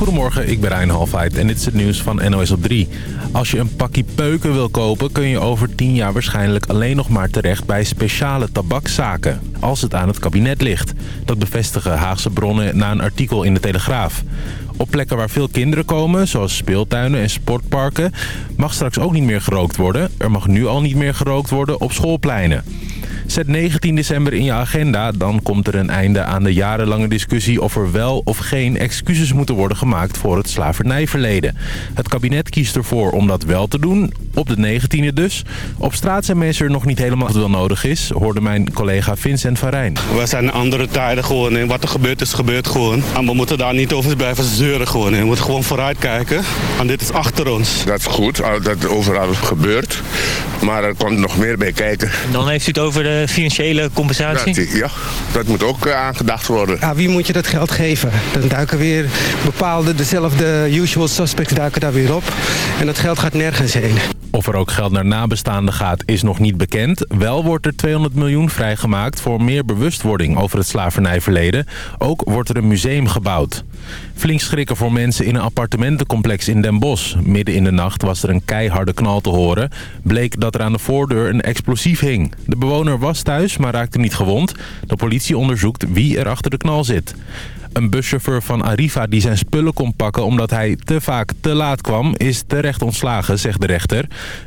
Goedemorgen, ik ben Rijn Halfheid en dit is het nieuws van NOS op 3. Als je een pakje peuken wil kopen kun je over 10 jaar waarschijnlijk alleen nog maar terecht bij speciale tabakzaken. Als het aan het kabinet ligt. Dat bevestigen Haagse bronnen na een artikel in de Telegraaf. Op plekken waar veel kinderen komen, zoals speeltuinen en sportparken, mag straks ook niet meer gerookt worden. Er mag nu al niet meer gerookt worden op schoolpleinen. Zet 19 december in je agenda, dan komt er een einde aan de jarenlange discussie of er wel of geen excuses moeten worden gemaakt voor het slavernijverleden. Het kabinet kiest ervoor om dat wel te doen, op de 19e dus. Op straat zijn mensen er nog niet helemaal wat wel nodig is, hoorde mijn collega Vincent van Rijn. We zijn in andere tijden gewoon en wat er gebeurt is gebeurd gewoon. En we moeten daar niet over blijven zeuren gewoon. We moeten gewoon vooruit kijken, en dit is achter ons. Dat is goed, dat overal gebeurt, maar er komt nog meer bij kijken. Dan heeft u het over de financiële compensatie? Dat, ja, dat moet ook uh, aangedacht worden. Ja, wie moet je dat geld geven? Dan duiken weer bepaalde, dezelfde usual suspects duiken daar weer op. En dat geld gaat nergens heen. Of er ook geld naar nabestaanden gaat is nog niet bekend. Wel wordt er 200 miljoen vrijgemaakt voor meer bewustwording over het slavernijverleden. Ook wordt er een museum gebouwd. Flink schrikken voor mensen in een appartementencomplex in Den Bosch. Midden in de nacht was er een keiharde knal te horen. Bleek dat er aan de voordeur een explosief hing. De bewoner was thuis, maar raakte niet gewond. De politie onderzoekt wie er achter de knal zit. Een buschauffeur van Arriva die zijn spullen kon pakken omdat hij te vaak te laat kwam... is terecht ontslagen, zegt de rechter.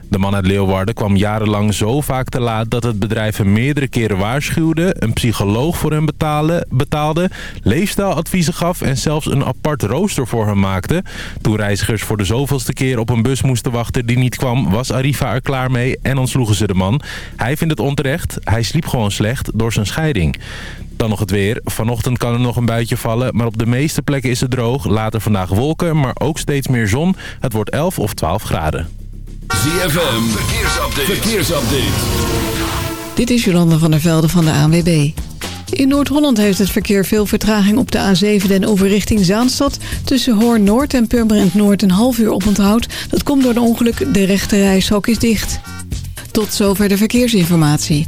De man uit Leeuwarden kwam jarenlang zo vaak te laat... dat het bedrijf hem meerdere keren waarschuwde... een psycholoog voor hem betaalde, leefstijladviezen gaf... en zelfs een apart rooster voor hem maakte. Toen reizigers voor de zoveelste keer op een bus moesten wachten die niet kwam... was Arriva er klaar mee en ontsloegen ze de man. Hij vindt het onterecht. Hij sliep gewoon slecht door zijn scheiding. Dan nog het weer. Vanochtend kan er nog een buitje vallen, maar op de meeste plekken is het droog. Later vandaag wolken, maar ook steeds meer zon. Het wordt 11 of 12 graden. ZFM, verkeersupdate. verkeersupdate. Dit is Jolanda van der Velde van de ANWB. In Noord-Holland heeft het verkeer veel vertraging op de A7 den over richting Zaanstad. Tussen Hoorn Noord en Purmerend Noord een half uur oponthoud. Dat komt door een ongeluk, de rechte reishok is dicht. Tot zover de verkeersinformatie.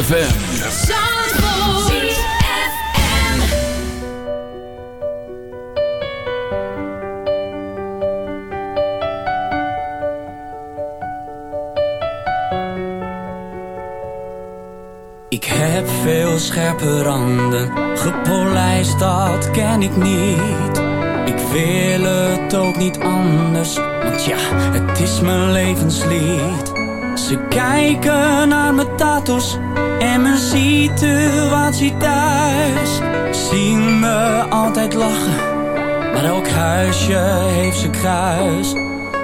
ZFM. Ik heb veel scherpe randen, gepolijst dat ken ik niet. Ik wil het ook niet anders, want ja, het is mijn levenslied. Ze kijken naar mijn tattoos en mijn situatie thuis zien me altijd lachen. Maar elk huisje heeft zijn kruis.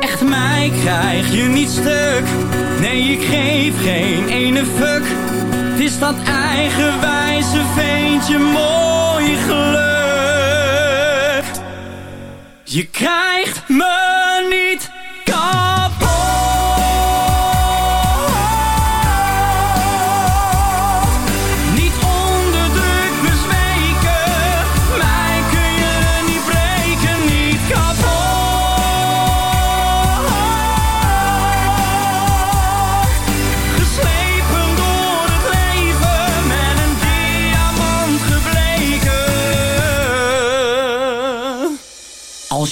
Echt mij krijg je niet stuk. Nee, ik geef geen ene fuck. Het is dat eigenwijze veentje mooi geluk. Je krijgt me niet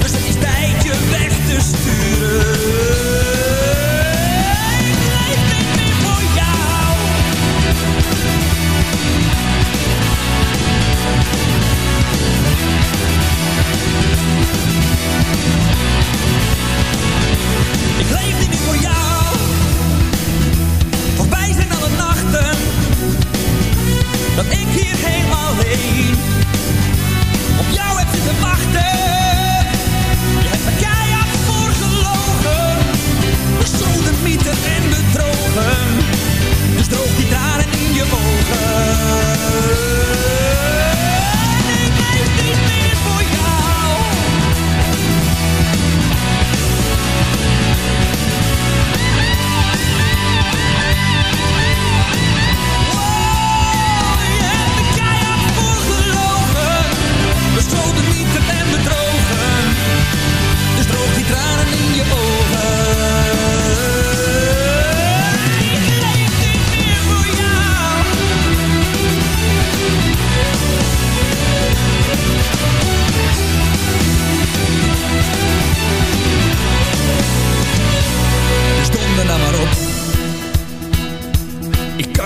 dus het is tijd je weg te sturen. Ik leef niet voor jou. Ik leef niet voor jou. Voorbij zijn alle nachten dat ik hier helemaal alleen Dus droog die tranen in je ogen.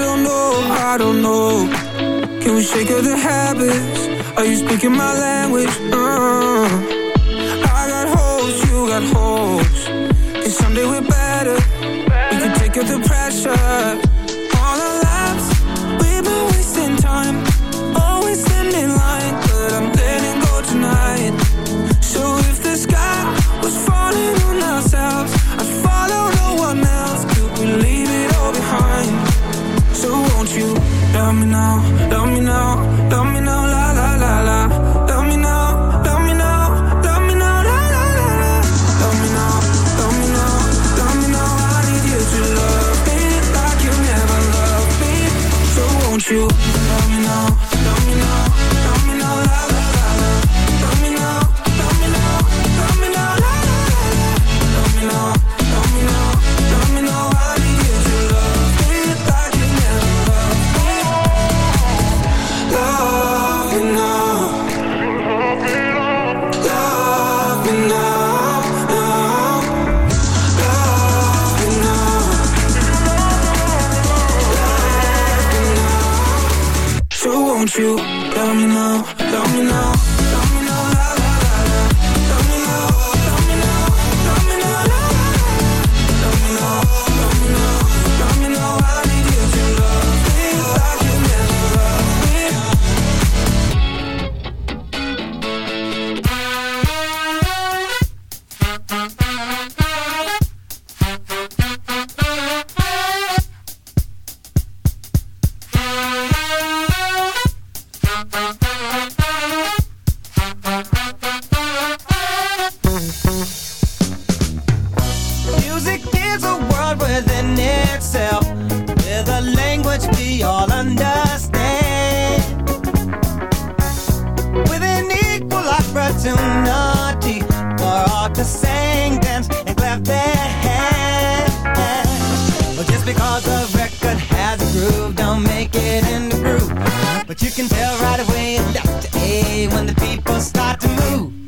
don't know, I don't know. Can we shake of the habits? Are you speaking my language? Uh, I got you got And someday we're better. We can take the pressure. Love me now, love me now. Music is a world within itself, with a language we all understand. With an equal opportunity for all to sing, dance, and clap their hands. Just because a record has a groove, don't make it in the groove. But you can tell right away, left to A, when the people start to move.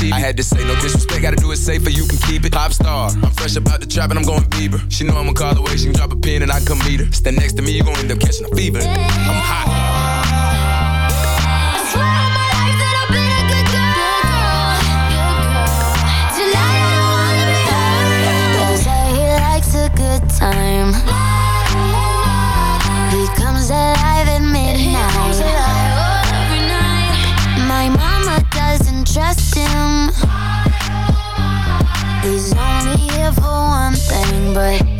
TV. I had to say no disrespect, gotta do it safer, you can keep it. Pop star, I'm fresh about the trap and I'm going Bieber. She know I'ma call the way she can drop a pin and I come meet her. Stand next to me, you gon' end up catching a fever. but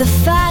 the fact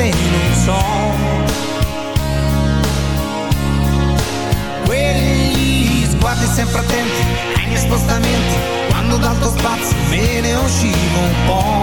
in un sogno. Quelli sguardi sempre attenti ai miei spostamenti, quando dal tuo spazio me ne uscivo un po'.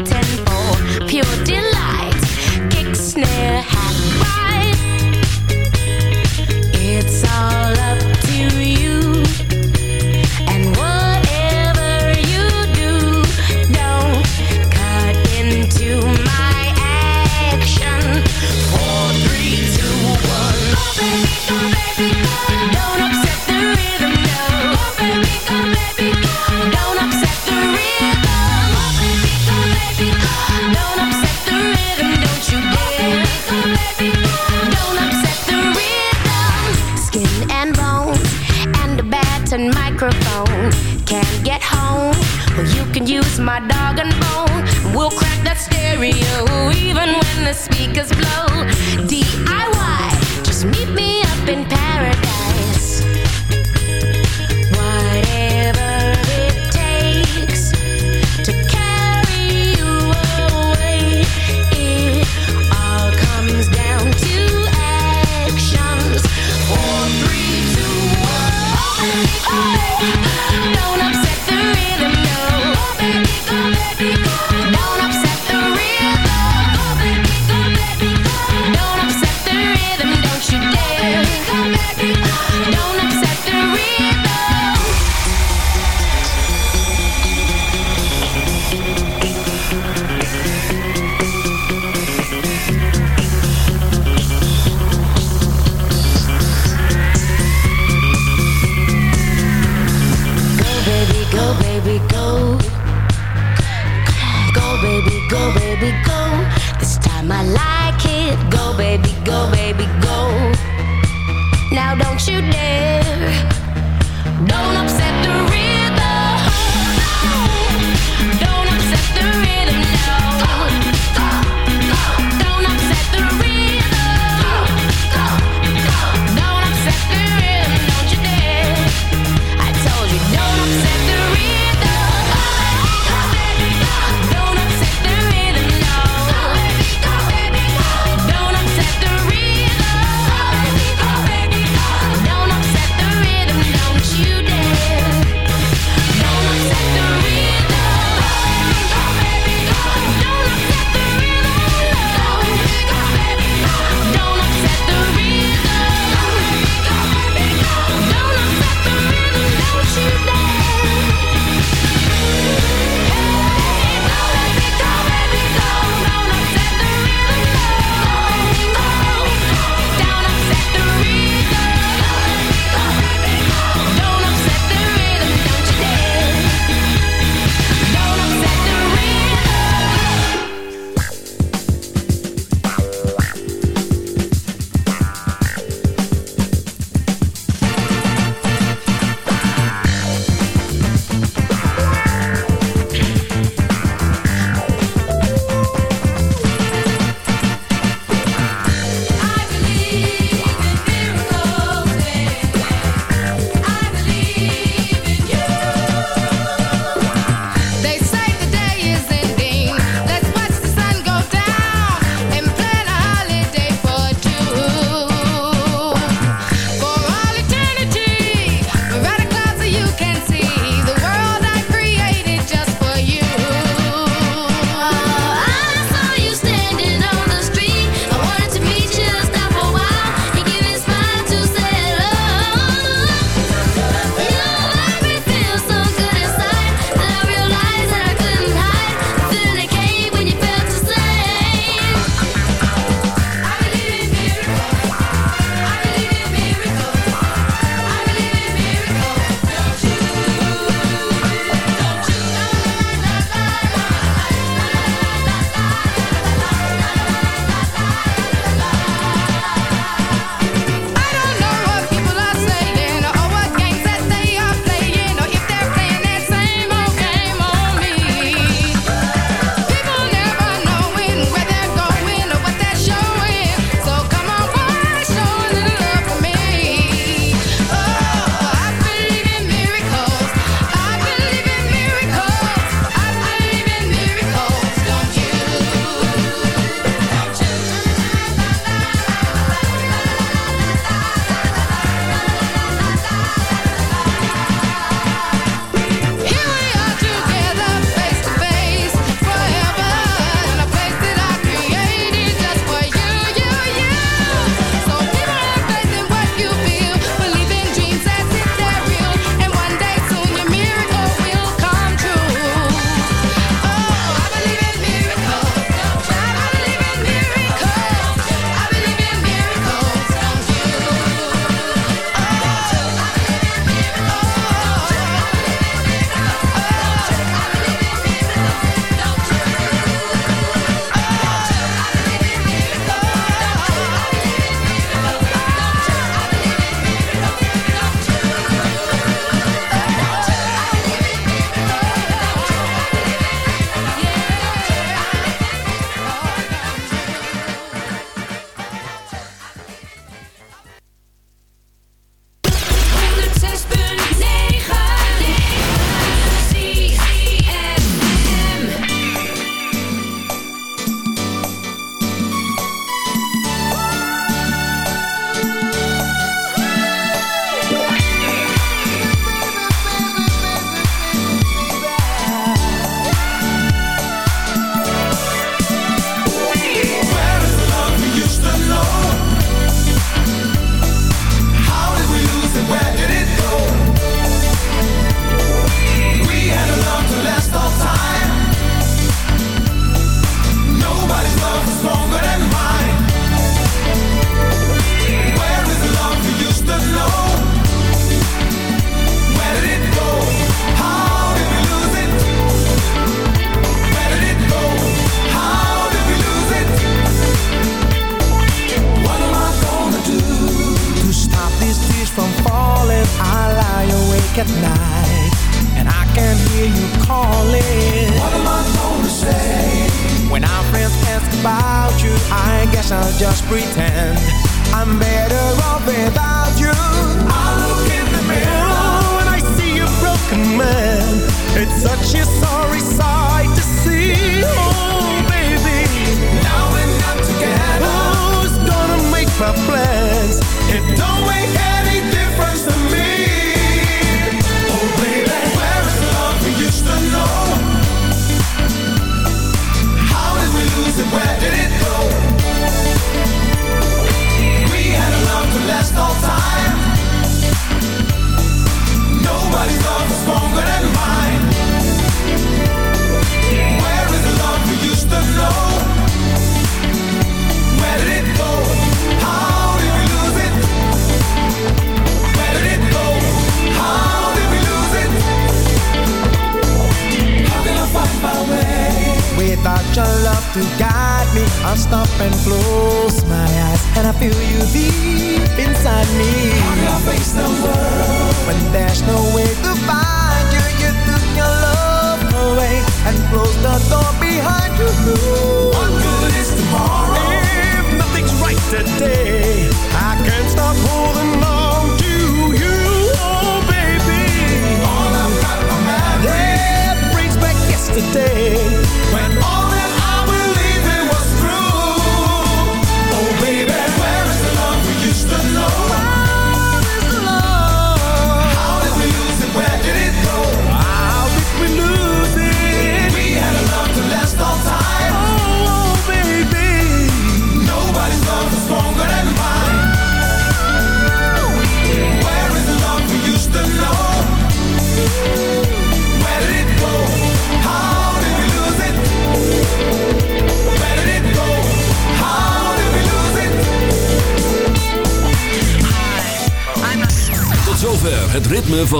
waiting for pure delight. Kick, snare, fingers blow. Don't upset.